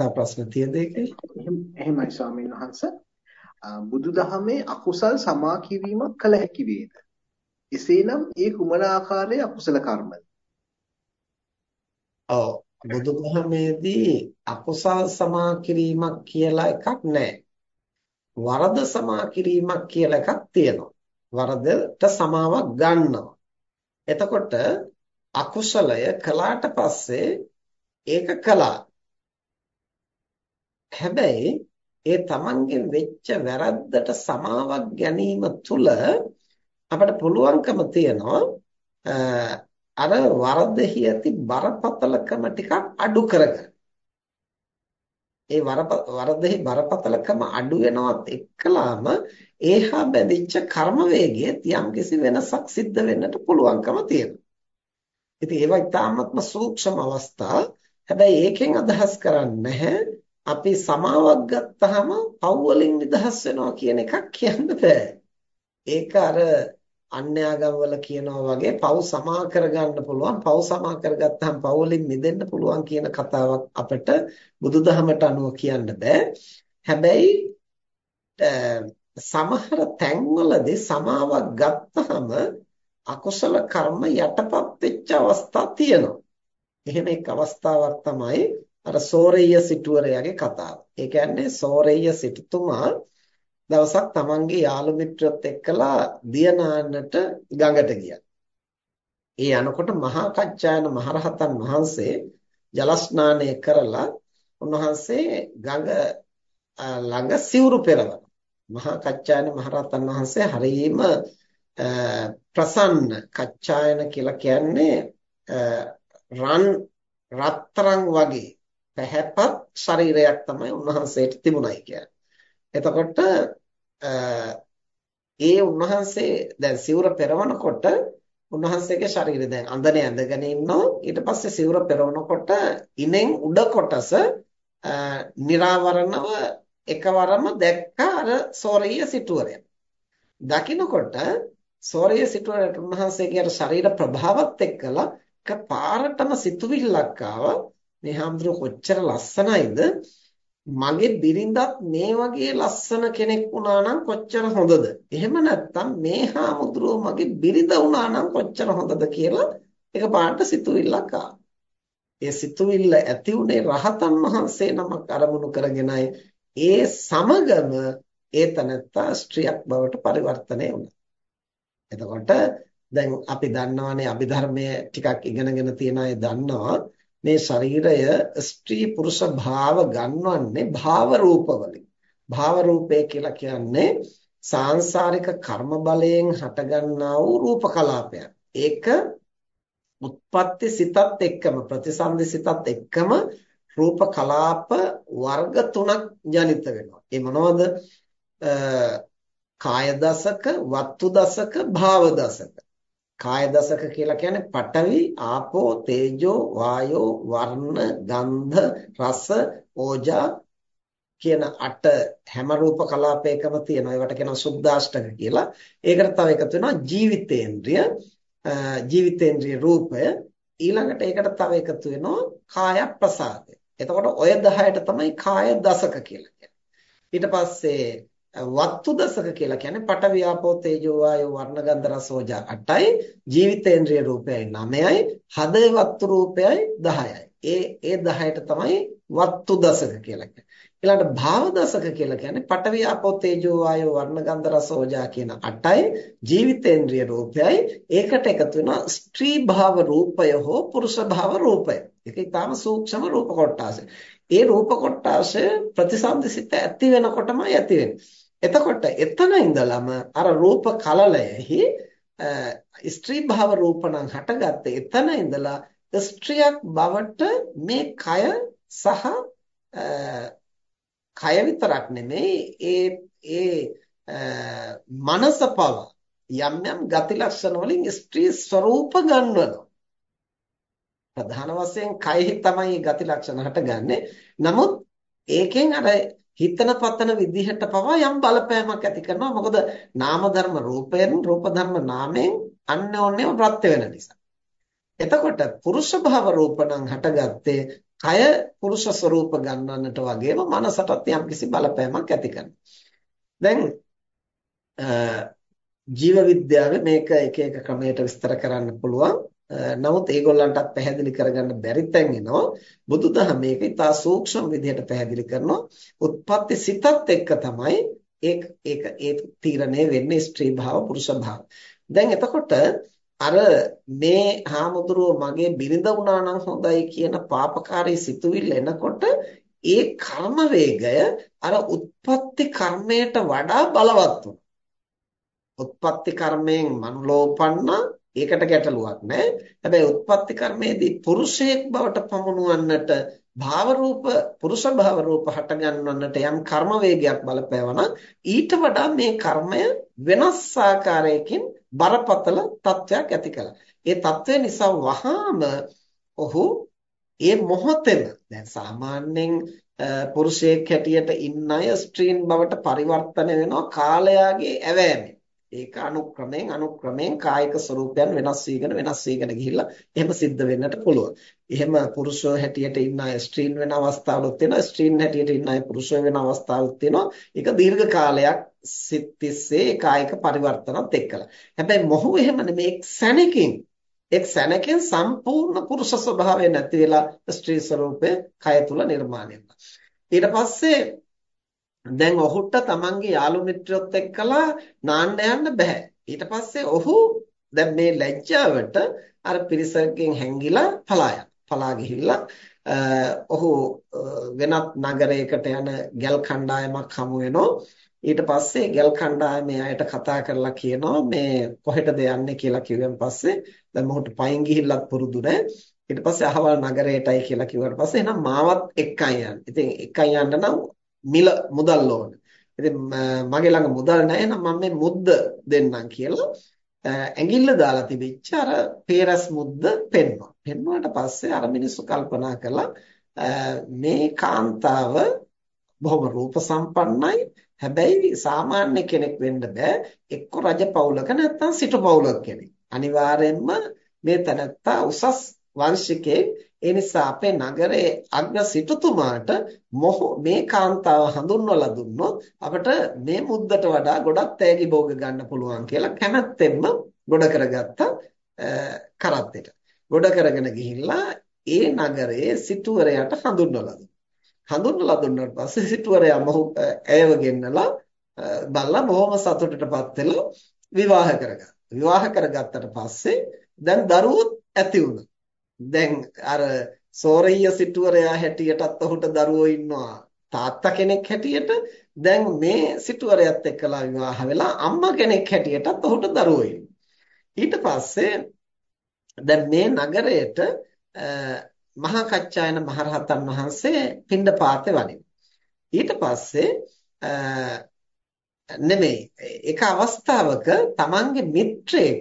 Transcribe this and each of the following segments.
තව ප්‍රශ්න තියෙද ඒකේ? එහෙමයි ස්වාමීන් වහන්ස. බුදුදහමේ අකුසල් සමා කිරීමක් කළ හැකි වේද? එසේනම් ඒ කුමන ආකාරයේ අකුසල කර්මද? ඔව් බුදුදහමේදී අකුසල් සමා කිරීමක් කියලා එකක් නැහැ. වරද සමා කිරීමක් කියලා එකක් තියෙනවා. වරදට සමාවක් ගන්නවා. එතකොට අකුසලය කළාට පස්සේ ඒක කළා. හැබැයි ඒ තමන්ගෙන් වෙච්ච වැරද්දට සමාවක් ගැනීම තුළ අපට පුළුවන්කම තියනවා අර වරදෙහි ඇති බරපතලකම ටිකක් අඩු කරගන්න. ඒ වරදෙහි බරපතලකම අඩු වෙනවත් එක්කලාම ඒහා බැඳිච්ච කර්ම වේගයේ යම්කිසි වෙනසක් සිද්ධ වෙන්නට පුළුවන්කම තියෙනවා. ඉතින් ඒවා ඉතාමත්ම සූක්ෂම අවස්ථා. හැබැයි ඒකෙන් අදහස් කරන්නේ නැහැ අපි සමාවක් ගත්තාම පව් වලින් නිදහස් වෙනවා කියන එකක් කියන්න බෑ. ඒක අර අන්‍යාගම් වල කියනවා වගේ පව් සමා කරගන්න පුළුවන්. පව් සමා කරගත්තාම පව් වලින් මිදෙන්න පුළුවන් කියන කතාවක් අපිට බුදුදහමට අනුව කියන්න බෑ. හැබැයි සමහර තැන්වලදී සමාවක් ගත්තාම අකුසල කර්ම යටපත් වෙච්ච අවස්ථා තියෙනවා. එහෙම එක් අවස්ථාවක් තමයි අර සෝරෙය්‍ය සිටුවරයාගේ කතාව. ඒ කියන්නේ සෝරෙය්‍ය සිටුතුමා දවසක් තමන්ගේ යාළු මිත්‍රයොත් එක්කලා දියනාන්නට ගඟට ගියා. ඒ යනකොට මහා කච්චායන මහරහතන් වහන්සේ ජල ස්නානය කරලා උන්වහන්සේ ගඟ ළඟ සිවුරු පෙරවන. මහා කච්චායන මහරහතන් වහන්සේ හරීම ප්‍රසන්න කච්චායන කියලා කියන්නේ රන් රත්තරන් වගේ පැහැපත් ශරීරයක් තමයි උන්වහන්සේට තිබුණයි කියන්නේ. එතකොට ඒ උන්වහන්සේ දැන් සිවුර පෙරවනකොට උන්වහන්සේගේ ශරීරය දැන් අඳනේ ඇඳගෙන ඉන්නවා ඊට පස්සේ සිවුර පෙරවනකොට ඉනෙන් උඩ කොටස නිරාවරණව එකවරම දැක්කා අර සෝරීය සිටුවරය. දකින්නකොට සෝරීය සිටුවරට උන්වහන්සේගේ අර ශරීර ප්‍රභාවත් එක්කලා එකපාරටම සිතුවිල්ලක් ආවා මේ හාමුදුරුව කොච්චර ලස්සනයිද? මගේ බිරිඳත් මේ වගේ ලස්සන කෙනෙක් වුණා නම් කොච්චර හොඳද? එහෙම නැත්නම් මේ හාමුදුරුව මගේ බිරිඳ වුණා නම් කොච්චර හොඳද කියලා එකපාරට සිතුවිල්ලක් ආවා ඒ සිතුවිල්ල ඇති උනේ රහතන් වහන්සේ නමක් අරමුණු කරගෙනයි ඒ සමගම ඒ තනත්තා ස්ත්‍රියක් බවට පරිවර්තනය වුණා. එතකොට දැන් අපි දන්නවානේ අභිධර්මයේ ටිකක් ඉගෙනගෙන තියෙන අය දන්නවා. මේ ශරීරය ස්ත්‍රී පුරුෂ භාව ගන්නවන්නේ භාව රූපවලින්. භාව රූපය කියලා කියන්නේ සාංශාරික කර්ම බලයෙන් හටගන්නා වූ රූප කලාපයක්. ඒක උත්පත්ති සිතත් එක්කම ප්‍රතිසන්දි සිතත් එක්කම රූප කලාප වර්ග තුනක් ජනිත වෙනවා. ඒ මොනවද? කාය දසක, වත්තු දසක, භාව දසක. කාය දසක කියලා කියන්නේ පඨවි, ආපෝ, තේජෝ, වායෝ, වර්ණ, ගන්ධ, රස, ඕජා කියන අට හැම රූප කලාපයකම තියෙනවා. ඒවට කියනවා සුද්ධාෂ්ටක කියලා. ඒකට තව එකතු වෙනවා ජීවිතේන්ද්‍රිය. ජීවිතේන්ද්‍රිය රූපය. ඊළඟට ඒකට තව එකතු වෙනවා කාය ප්‍රසාදය. එතකොට ඔය 10ට තමයි කාය දසක කියලා කියන්නේ. ඊට පස්සේ වත්තු දසක කියලා කියන්නේ පඨවි ආපෝ තේජෝ වායෝ වර්ණ ගන්ධ රස ඕජා 8යි ජීවිතේන්ද්‍රිය රූපයයි 9යි හදේ වත්තු රූපයයි 10යි. ඒ ඒ 10ට තමයි වත්තු දසක කියලා කියන්නේ. ඊළඟට භාව දසක කියලා කියන්නේ පඨවි ආපෝ තේජෝ වායෝ වර්ණ ගන්ධ රස ඕජා කියන 8යි ජීවිතේන්ද්‍රිය රූපයයි ඒකට එකතු වෙනවා ස්ත්‍රී භාව රූපය හෝ පුරුෂ භාව රූපය. ඒක ඊටාම සූක්ෂම රූප කොටාසය. ඒ රූප කොටාසය ප්‍රතිසන්දිසිත ඇති වෙනකොටමයි ඇති වෙන්නේ. එතකොට එතන ඉඳලම අර රූප කලලයෙහි ස්ත්‍රී භාව රූප නම් හටගත්තේ එතන ඉඳලා ස්ත්‍රියක් බවට මේ කය සහ කය විතරක් නෙමෙයි ඒ ඒ මනස පව යම් යම් ගති ලක්ෂණ වලින් ස්ත්‍රී ස්වરૂප ගන්වනවා ප්‍රධාන වශයෙන් කයෙහි තමයි ගති ලක්ෂණ හටගන්නේ නමුත් ඒකෙන් අර හිතන පතන විදිහට පවා යම් බලපෑමක් ඇති කරනවා මොකද නාම ධර්ම රූපයෙන් රූප ධර්ම නාමයෙන් අන්‍යෝන්‍යව ප්‍රත්‍ය වෙන නිසා එතකොට පුරුෂ භව රූපණං හටගත්තේ කය පුරුෂ ස්වરૂප ගන්නන්නට වගේම මනසටත් යම්කිසි බලපෑමක් ඇති කරනවා. දැන් ජීව විද්‍යාවේ මේක එක එක ක්‍රමයකට විස්තර කරන්න පුළුවන්. නමුත් ඒගොල්ලන්ටත් පැහැදිලි කරගන්න බැරි තැන් එනවා. බුදුදහම මේක ඉතා සූක්ෂම විදිහට පැහැදිලි කරනවා. උත්පත්ති සිතත් එක්ක තමයි ඒක ඒක ඒ තීරණය වෙන්නේ ස්ත්‍රී භාව පුරුෂ භාව. දැන් එතකොට අර මේ හාමුදුරුව මගේ බිරිඳ වුණා නම් හොඳයි කියන පාපකාරී සිතුවිල්ල එනකොට ඒ කර්ම වේගය අර උත්පත්ති කර්මයට වඩා බලවත් උත්පත්ති කර්මයෙන් මනුලෝපන්න ඒකට ගැටලුවක් නැහැ. හැබැයි උත්පත්ති කර්මයේදී පුරුෂයෙක් බවට පමුණුවන්නට භාව රූප පුරුෂ භාව රූප හට ගන්නවන්නට යම් කර්ම වේගයක් බලපෑවනම් ඊට වඩා මේ කර්මය වෙනස් ආකාරයකින් බරපතල තත්වයක් ඇති කළා. ඒ තත්වය නිසා වහාම ඔහු ඒ මොහොතේම දැන් සාමාන්‍යයෙන් පුරුෂයෙක් හැටියට ඉන්න අය ස්ත්‍රීන් බවට පරිවර්තන වෙනවා කාලයාගේ ඇවෑමෙන්. ඒක අනුක්‍රමයෙන් අනුක්‍රමයෙන් කායික ස්වરૂපයන් වෙනස් වීගෙන වෙනස් වීගෙන ගිහිල්ලා එහෙම සිද්ධ වෙන්නට පුළුවන්. එහෙම පුරුෂයෝ හැටියට ඉන්න අය ස්ත්‍රීන් වෙන අවස්ථාවලුත් තියෙනවා. ස්ත්‍රීන් හැටියට ඉන්න අය පුරුෂයෝ වෙන අවස්ථාවලුත් තියෙනවා. ඒක දීර්ඝ කාලයක් සිත් තිස්සේ කායික පරිවර්තනත් එක්කලා. හැබැයි මොහු එහෙම නෙමෙයි එක් සැනකින් එක් සැනකින් සම්පූර්ණ පුරුෂ ස්වභාවය නැති වෙලා ස්ත්‍රී ස්වરૂපය කය තුල නිර්මාණය වෙනවා. ඊට පස්සේ දැන් ඔහුට තමන්ගේ යාළු මිත්‍රයොත් එක්කලා නාන්න යන්න බෑ. ඊට පස්සේ ඔහු දැන් මේ ලැජ්ජාවට අර පිරිසකින් හැංගිලා පලා යනවා. පලා ගිහිල්ලා ඔහු වෙනත් නගරයකට යන ගල් කණ්ඩායමක් හමු වෙනවා. ඊට පස්සේ ගල් කණ්ඩායමේ අයට කතා කරලා කියනවා මේ කොහෙටද යන්නේ කියලා කිව්වන් පස්සේ දැන් මොහොත පයින් ගිහිල්ලත් පුරුදු නැහැ. ඊට පස්සේ අහවල් නගරයටයි කියලා කිව්වට පස්සේ එහෙනම් මාවත් එක්කයි යන්න. ඉතින් එක්කයි යන්න නම් මිල මුදල් ඕන. ඉතින් මගේ ළඟ මුදල් නැහැ නම් මම මේ මුද්ද දෙන්නම් කියලා ඇඟිල්ල දාලා තිබිච්ච අර පේරස් මුද්ද පෙන්වනවා. පෙන්වුවාට පස්සේ අර මිනිස්සු කල්පනා කළා මේ කාන්තාව බොහොම රූප සම්පන්නයි. හැබැයි සාමාන්‍ය කෙනෙක් වෙන්න බෑ. එක්ක රජ පවුලක නැත්නම් සිටු පවුලක කෙනෙක්. අනිවාර්යයෙන්ම මේ තනත්තා උසස් වංශිකයෙක් ඒ නිසා අපේ නගරයේ අග්‍ර සිටුතුමාට මේ කාන්තාව හඳුන්වලා දුන්නොත් අපිට මේ මුද්දට වඩා ගොඩක් තෑගි භෝග ගන්න පුළුවන් කියලා කැමැත්තෙන්ම ගොඩ කරගත්ත කරත්තෙට. ගොඩ කරගෙන ගිහිල්ලා ඒ නගරයේ සිටුවරයාට හඳුන්වලා හඳුන්වලා දුන්නාට පස්සේ සිටුවරයා මොහු ඇයව ගෙන්නලා බල්ලා බොහොම සතුටටපත් වෙලා විවාහ කරගත්තා. විවාහ කරගත්තට පස්සේ දැන් දරුවොත් ඇති වුණා. දැන් අර සෝරෙය්‍ය සිටුවරයා හැටියටත් ඔහුට දරුවෝ ඉන්නවා තාත්තා කෙනෙක් හැටියට දැන් මේ සිටුවරයත් එක්කලා විවාහ වෙලා අම්මා කෙනෙක් හැටියටත් ඔහුට දරුවෝ ඊට පස්සේ දැන් මේ නගරයට මහා කච්චායන මහරහතන් වහන්සේ පිණ්ඩපාතේ වඩිනවා. ඊට පස්සේ නෙමෙයි එක අවස්ථාවක තමන්ගේ මිත්‍රයෙක්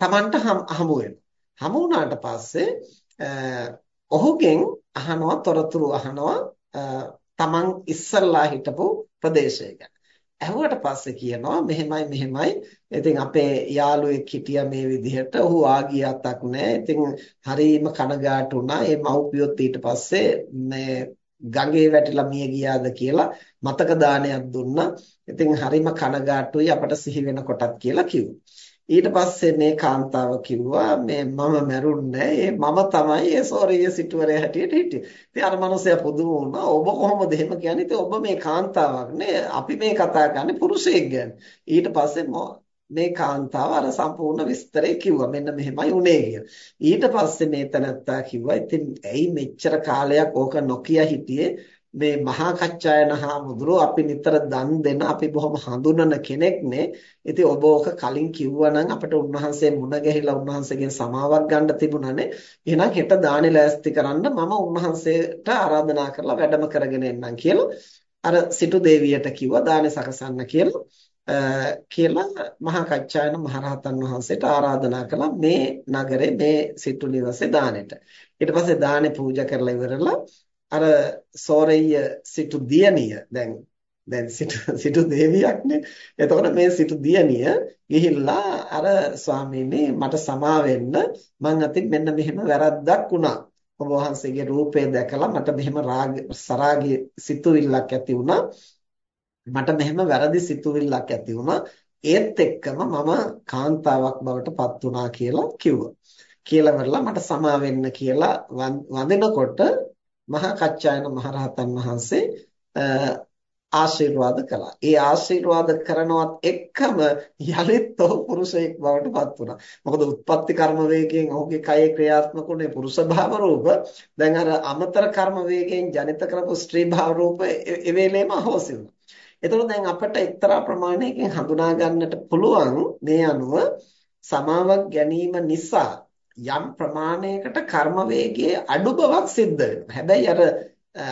තමන්ට හමු වෙනවා. හමු වුණාට පස්සේ ඔහුගෙන් අහනවා තොරතුරු අහනවා තමන් ඉස්සල්ලා හිටපු ප්‍රදේශය ගැන. ඇහුවට පස්සේ කියනවා මෙහෙමයි මෙහෙමයි. ඉතින් අපේ යාළුවෙක් හිටියා මේ විදිහට. ඔහු ආගියතක් නැහැ. ඉතින් හරීම කනගාටු වුණා. ඒ මව්පියොත් ඊට පස්සේ මේ ගඟේ වැටිලා මිය ගියාද කියලා මතක දානයක් දුන්නා. ඉතින් හරීම කනගාටුයි අපට සිහි වෙනකොටත් කියලා කිව්වා. ඊට පස්සේ මේ කාන්තාව කිව්වා මේ මම මැරුන්නේ ඒ මම තමයි ඒ සෝරිය සිටුවරයා හැටියට හිටියේ. ඉතින් අර මනුස්සයා පුදුම වුණා. ඔබ කොහොමද එහෙම කියන්නේ? ඉතින් ඔබ මේ කාන්තාවක් නේ. අපි මේ කතා කරන්නේ පුරුෂයෙක් ගැන. ඊට පස්සේ මේ කාන්තාව අර සම්පූර්ණ විස්තරය කිව්වා. මෙන්න මෙහෙමයි උනේ කියලා. ඊට පස්සේ මේ තනත්තා කිව්වා ඉතින් ඇයි මෙච්චර කාලයක් ඕක නොකිය හිටියේ? මේ මහා කච්චායන හාමුදුරුවෝ අපි නිතර දන් දෙන අපි බොහොම හඳුනන කෙනෙක්නේ. ඉතින් ඔබ ඕක කලින් කිව්වනම් අපිට උන්වහන්සේ මුණ ගැහිලා උන්වහන්සේගෙන් සමාවක් ගන්න තිබුණානේ. එහෙනම් හෙට දානේ ලෑස්ති කරන්න මම උන්වහන්සේට ආරාධනා කරලා වැඩම කරගෙන එන්නම් කියලා අර සිටු දේවියට කිව්වා දානේ සකසන්න කියලා. කියලා මහා කච්චායන මහරහතන් වහන්සේට ආරාධනා කළා මේ නගරේ මේ සිටු නිවසේ දානෙට. ඊට පස්සේ දානේ පූජා කරලා ඉවරලා අර සෝරෙය්‍ය සිටු දියණිය දැන් දැන් සිටු සිටු දේවියක්නේ. එතකොට මේ සිටු දියණිය ගිහිල්ලා අර ස්වාමීනි මට සමා වෙන්න මං අතින් මෙන්න මෙහෙම වැරද්දක් වුණා. ඔබ වහන්සේගේ රූපය දැකලා මට මෙහෙම රාග සරාගී සිතුවිල්ලක් ඇති වුණා. මට මෙහෙම වැරදි සිතුවිල්ලක් ඇති වුණා. ඒත් එක්කම මම කාන්තාවක් බවට පත් වුණා කියලා කිව්වා. කියලා වරලා මට සමා වෙන්න කියලා වඳිනකොට මහා කච්චායන මහරහතන් වහන්සේ ආශිර්වාද කළා. ඒ ආශිර්වාද කරනවත් එක්කම යලිත් ඔහු පුරුෂයෙක් බවට පත් වුණා. මොකද උත්පත්ති කර්ම වේගයෙන් ඔහුගේ කයේ ක්‍රියාත්මක වුණේ පුරුෂ භාව රූප. දැන් අර අමතර කර්ම වේගයෙන් ජනිත කරපු ස්ත්‍රී භාව රූප ඒ වෙලේම අහෝසි වුණා. එතකොට දැන් අපිට එක්තරා ප්‍රමාණයකින් හඳුනා ගන්නට පුළුවන් මේ අනුව සමාවක් ගැනීම නිසා යම් ප්‍රමාණයකට කර්ම වේගයේ අඩු බවක් සිද්ධ වෙනවා. හැබැයි අර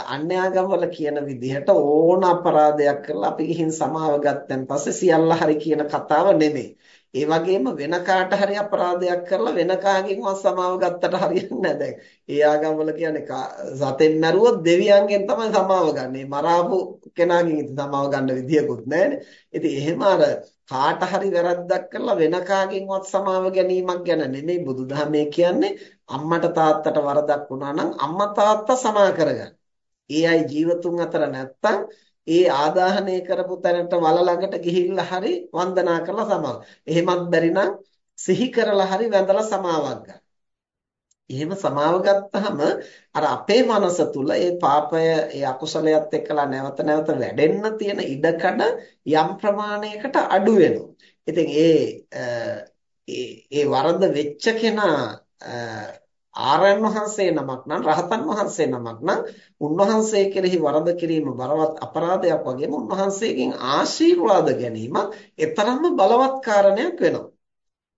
අන්‍යාගම් වල කියන විදිහට ඕන අපරාධයක් කරලා අපි ගිහින් සමාව ගත්තන් පස්සේ සියල්ල හරි කියන කතාව නෙමෙයි. ඒ වගේම වෙන කාට හරි අපරාධයක් කරලා වෙන කාගෙන්වත් සමාව ගත්තට හරියන්නේ නැහැ දැන්. ඒ ආගම් වල කියන්නේ සතෙන් මැරුවොත් දෙවියන්ගෙන් තමයි සමාව ගන්න. මරාපු කෙනාගෙන් ඉතින් සමාව ගන්න විදියකුත් නැහැනේ. ඉතින් එහෙම අර කාට හරි වැරද්දක් කරලා වෙන කාගෙන්වත් සමාව ගැනීමක් ගැන නෙමෙයි බුදුදහමේ කියන්නේ අම්මට තාත්තට වරදක් වුණා නම් අම්මා තාත්තා සමා කරගන්න. ඒ අය ජීවතුන් අතර නැත්තම් ඒ ආදාහනය කරපු තැනට වල ළඟට ගිහිල්ලා හරි වන්දනා කරලා සමාව. එහෙමත් බැරි නම් සිහි කරලා හරි වැඳලා සමාවක් ගන්න. එහෙම සමාව ගත්තාම අර අපේ මනස තුල ඒ පාපය ඒ අකුසලයට එක්කලා නැවත නැවත වැඩෙන්න තියෙන ඉඩකඩ යම් ප්‍රමාණයකට අඩු වෙනවා. ඉතින් ඒ ඒ වරද වෙච්ච කෙනා ආරයන් වහන්සේ නමක් නම් රහතන් වහන්සේ නමක් නම් උන්වහන්සේ කෙරෙහි වරද කිරීම බලවත් අපරාධයක් වගේම උන්වහන්සේගෙන් ආශිර්වාද ගැනීම එතරම්ම බලවත් කාරණයක් වෙනවා.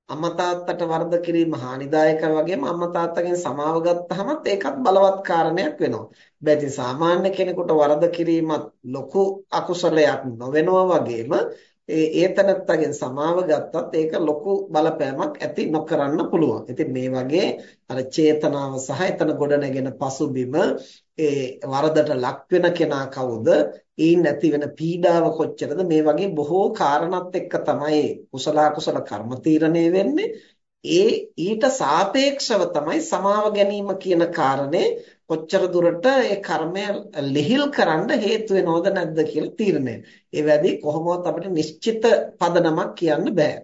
අම්මා තාත්තට වරද කිරීම හානිදායක වගේම අම්මා තාත්තගෙන් සමාව ගත්තහමත් ඒකත් බලවත් කාරණයක් වෙනවා. හැබැයි සාමාන්‍ය කෙනෙකුට වරද කිරීමත් ලොකු අකුසලයක් නොවෙනවා වගේම ඒ ඒතනත්තගෙන් සමාව ගත්තත් ඒක ලොකු බලපෑමක් ඇති නොකරන්න පුළුවන්. ඉතින් මේ වගේ අර චේතනාව සහ එතන ගොඩනැගෙන පසුබිම ඒ වරදට ලක් වෙන කෙනා කවුද? ඊයින් නැති වෙන පීඩාව කොච්චරද? මේ වගේ බොහෝ කාරණාත් එක්ක තමයි කුසල කුසල කර්ම තීරණය වෙන්නේ. ඒ ඊට සාපේක්ෂව තමයි සමාව ගැනීම කියන කාරණේ කොච්චර දුරට ඒ කර්මය ලිහිල් කරන්න හේතු වෙනවද නැද්ද කියලා තීරණය. ඒ වැඩි කොහොමවත් අපිට නිශ්චිත පදනමක් කියන්න බෑ.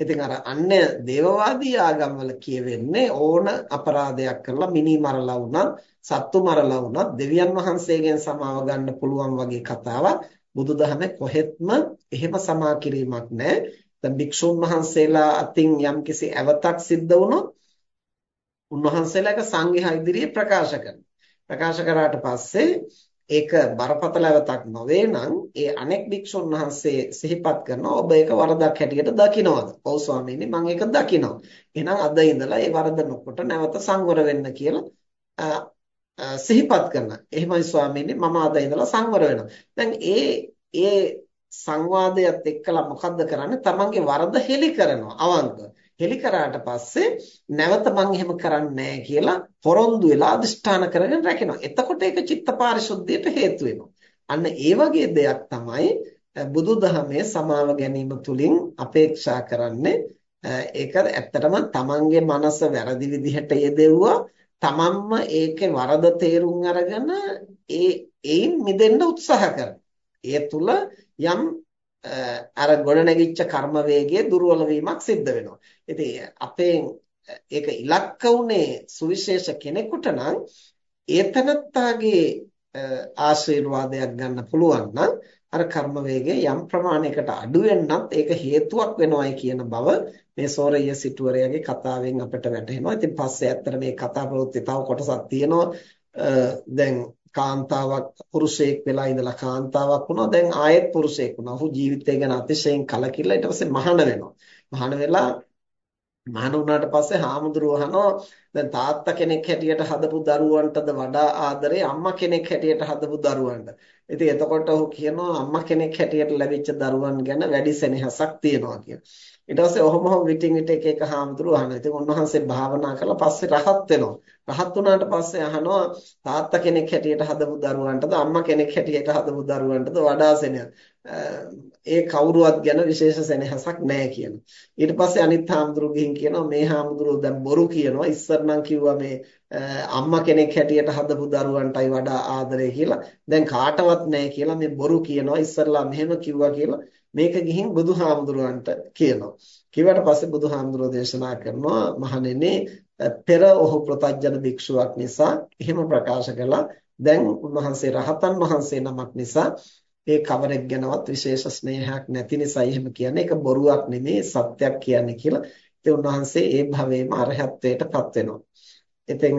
ඉතින් අර අන්‍ය දේවවාදී ආගම්වල කියවෙන්නේ ඕන අපරාධයක් කරලා මිනි මරලා වුණත් සත්තු මරලා වුණත් දෙවියන් වහන්සේගෙන් සමාව ගන්න පුළුවන් වගේ කතාවක් බුදුදහමේ කොහෙත්ම එහෙම සමා කිරීමක් නැහැ. දැන් භික්ෂුන් වහන්සේලා අතින් යම්කිසි ඇවතක් සිද්ධ වුණොත් උන්වහන්සේලා ඒක සංඝයා ඉදිරියේ ප්‍රකාශ කරනවා. ප්‍රකාශ කරාට පස්සේ ඒක බරපතල අවතක් නොවේ නම් ඒ අනෙක් භික්ෂුන් වහන්සේ සිහිපත් කරනවා ඔබ ඒක වරදක් හැටියට දකිනවද? ඔව් ස්වාමීනි මම ඒක දකිනවා. එහෙනම් අද ඉඳලා ඒ වරද නොකොට නැවත සංවර වෙන්න කියලා සිහිපත් කරනවා. එහෙමයි ස්වාමීනි මම අද ඉඳලා සංවර වෙනවා. දැන් ඒ ඒ සංවාදයට එක්කලා මොකද්ද කරන්නේ? තමන්ගේ වරද හෙලි කරනවා අවංකව. හෙලි කරාට පස්සේ නැවත මං එහෙම කරන්නේ කියලා පොරොන්දු වෙලා අදිෂ්ඨාන කරගෙන රැකෙනවා. එතකොට ඒක චිත්ත පාරිශුද්ධියට හේතු අන්න ඒ වගේ දෙයක් තමයි බුදුදහමේ සමාව ගැනීම තුලින් අපේක්ෂා කරන්නේ. ඒක ඇත්තටම තමන්ගේ මනස වැරදි විදිහට යෙදෙව්වා. තමන්ම ඒකේ වරද තේරුම් අරගෙන ඒ ඒන් මිදෙන්න උත්සාහ කරනවා. ඒ තුල යම් අර ගොඩනැගිච්ච කර්ම වේගයේ දුර්වල වීමක් සිද්ධ වෙනවා. ඉතින් අපේ ඒක ඉලක්ක උනේ සුවිශේෂ කෙනෙකුට නම් ඒතනත්තාගේ ආශිර්වාදයක් ගන්න පුළුවන් නම් අර කර්ම වේගය යම් ප්‍රමාණයකට අඩු වෙන්නත් ඒක හේතුවක් වෙනවයි කියන බව මේ සෝරయ్య සිටුවරයාගේ කතාවෙන් අපිට වැටහෙනවා. ඉතින් පස්සේ ඇත්තට මේ කතා ප්‍රවෘත්ති තව කොටසක් තියෙනවා. දැන් කාන්තාවක් පුරුෂයෙක් වෙලා ඉඳලා කාන්තාවක් වුණා දැන් ආයෙත් පුරුෂයෙක් වුණා. ඔහු ජීවිතය ගැන අතිශයින් කලකිරලා ඊට පස්සේ මහාන වෙනවා. මහාන වෙලා මහාන වුණාට පස්සේ හාමුදුරුවෝ අහනවා දැන් තාත්තා කෙනෙක් හැටියට හදපු දරුවන්ටද වඩා ආදරේ අම්මා කෙනෙක් හැටියට හදපු දරුවන්ට. ඉතින් එතකොට ඔහු කියනවා අම්මා කෙනෙක් හැටියට ලැබිච්ච දරුවන් ගැන වැඩි සෙනෙහසක් තියෙනවා කියලා. ඊට පස්සේ ඔහොම විටින් විට එක එක හාමුදුරුවෝ අහනවා. ඉතින් උන්වහන්සේ භාවනා කරලා පස්සේ රහත් වෙනවා. රහත් වුණාට පස්සේ අහනවා තාත්තා කෙනෙක් හැටියට හදපු දරුවන්ටද අම්මා කෙනෙක් හැටියට හදපු දරුවන්ටද වඩා සෙනෙහ. ඒ කවුරුවත් ගැන විශේෂ සෙනෙහසක් නැහැ කියනවා. ඊට පස්සේ අනිත් හාමුදුරුවෝ ගිහින් කියනවා මේ හාමුදුරුවෝ දැන් බොරු කියනවා ඉස්සර නම් කිව්වා මේ අම්මා කෙනෙක් හැටියට හදපු දරුවන්ටයි වඩා ආදරේ කියලා. දැන් කාටවත් නැහැ කියලා මේ බොරු කියනවා. ඉස්සරලා මෙහෙම කිව්වා කියලා මේක ගිහින් බුදුහාමුදුරුවන්ට කියනවා. කිව්වට පස්සේ බුදුහාමුදුරුවෝ දේශනා කරනවා මහණෙනි පෙර ඔහු ප්‍රතජන භික්ෂුවක් නිසා එහෙම ප්‍රකාශ කළා. දැන් උන්වහන්සේ රහතන් වහන්සේ නමක් නිසා ඒ කවරෙක් ගැනවත් විශේෂ ස්නේහයක් නැති නිසා එහෙම කියන්නේ ඒක බොරුවක් නෙමෙයි සත්‍යයක් කියන්නේ කියලා. ඉතින් උන්වහන්සේ ඒ භවයේම අරහත්ත්වයටපත් වෙනවා. ඉතින්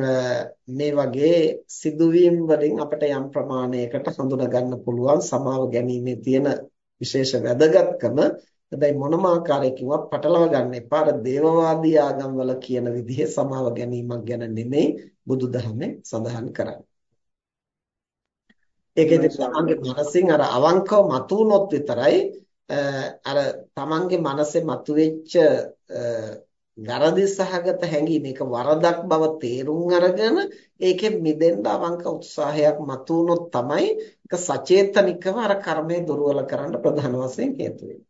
මේ වගේ සිදුවීම් වලින් අපිට යම් ප්‍රමාණයකට හඳුනා ගන්න පුළුවන් සමාව ගැනීමේ තියෙන විශේෂ වැදගත්කම. හැබැයි මොනම ආකාරයකින්වත් පටලවා ගන්න එපා. අර දේවවාදී ආගම්වල කියන විදිහේ සමාව ගැනීමක් ගැන නෙමෙයි බුදුදහමේ සඳහන් කරන්නේ. ඒකෙදි තමන්ගේ මනසින් අර අවංකව මතුනොත් විතරයි අර තමන්ගේ මනසේ මතුවෙච්ච වැරදි සහගත හැඟීම ඒක වරදක් බව තේරුම් අරගෙන ඒකෙන් මිදෙන්න අවංක උත්සාහයක් මතුනොත් තමයි ඒක සචේතනිකව අර කර්මය දුර්වල කරන්න ප්‍රධාන වශයෙන් හේතු වෙන්නේ.